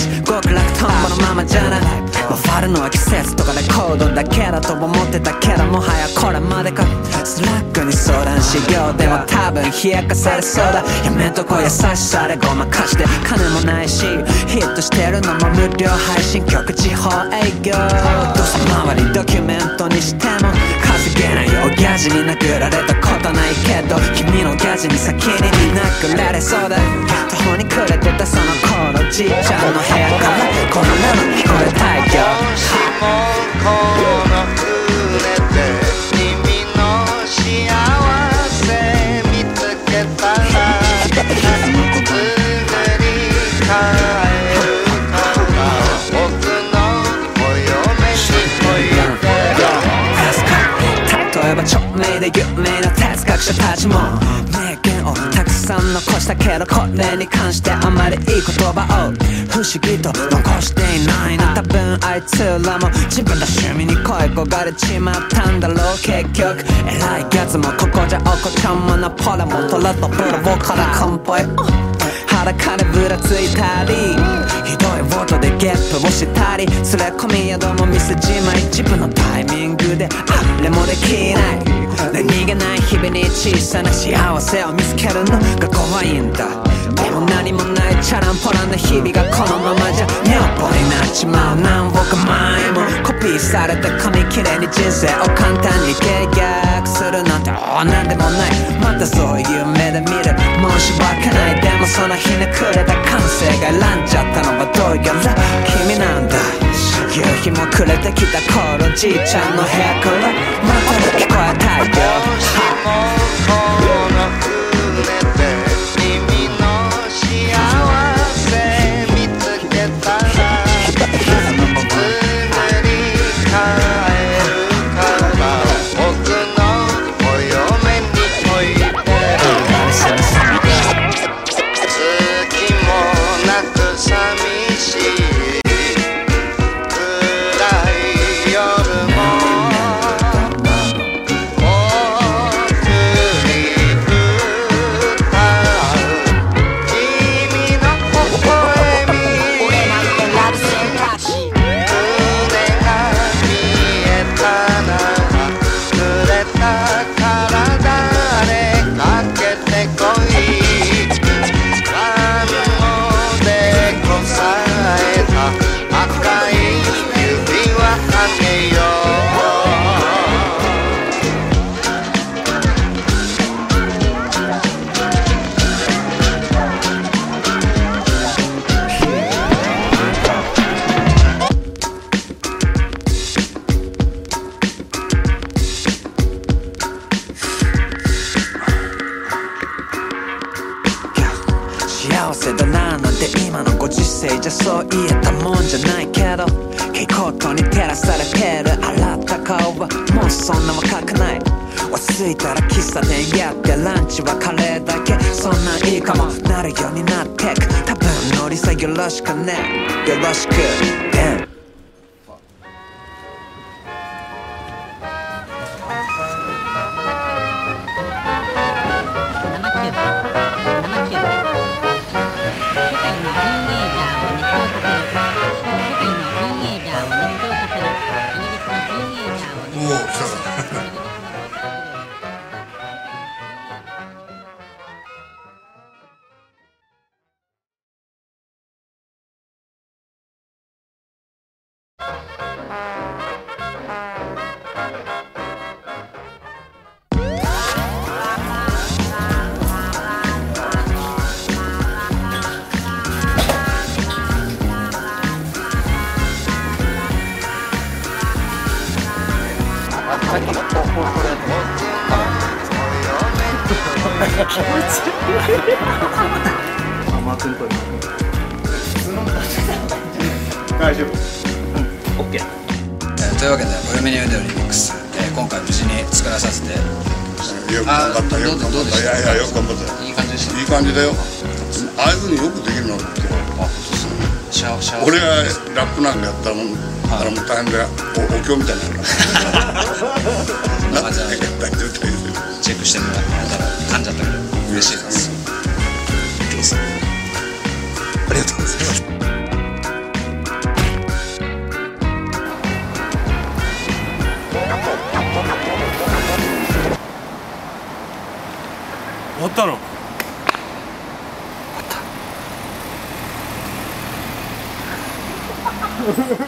し極楽とんぼのままじゃない。もうファルのは季節とかレコードだけだと思ってたけどもはやこれまでか。スラックに相談しようでも多分冷やかされそうだ。やめとこう優しさでごまかして金もないしヒットしてるのも無料配信曲地方営業。どうせ周りドキュメントにしても稼げないよギャジに殴られたこ君のギャジに先に殴られそうだ。途方に暮れてたその頃じいちゃんの部屋からこのまま聞こえたいよ。もこの船で君たらすぐに帰るから僕のお嫁にと言って例えば著名で有名な哲学者たちも名言をたくさん残したけどこれに関してあまりいい言葉を不思議と残していないな多分あいつらも自分の趣味に恋焦がれちまったんだろう結局偉いやつもここじゃお子ちゃんもナポレモンとブルボから乾杯裸でぶらついたり。ひどい音でゲップをしたり連れ込み宿も見せじまい自分のタイミングであれもできない。気ない日々に小さな幸せを見つけるのが怖いんだ。でも何もないチャランポランな日々がこのままじゃ女房になっちまう。何億万円もコピーされた紙切れに人生を簡単に契約するなんておなんでもない。またそういう目で見る。申し訳ない。でもそのひねくれた感性が選んじゃったのはどうやら君なんだ。夕日も暮れてきた頃じいちゃんの部屋からまた聞こえたいよ。幸せだななんて今のご時世じゃそう言えたもんじゃないけど蛍光灯に照らされてる洗った顔はもうそんな若くない。落ち着いたら喫茶店やってランチはカレーだけ。そんなんいいかもなるようになってく。多分ノリさよろしくね。よろしく。Damn 大丈夫えーというわけで「お嫁においでよリミックス」えー今回無事に作らさせてよく頑張ったあよく頑張ったたいやいやよく頑張ったいい感じでしたいい感じだよ。ああいうふう。によくできるなって俺がラップなんかやったもんあれもう。大変だよおお経みたいにな感じなのでチェックしてもらったら噛んじゃったけど嬉しいですありがとうございます終わったの？終わった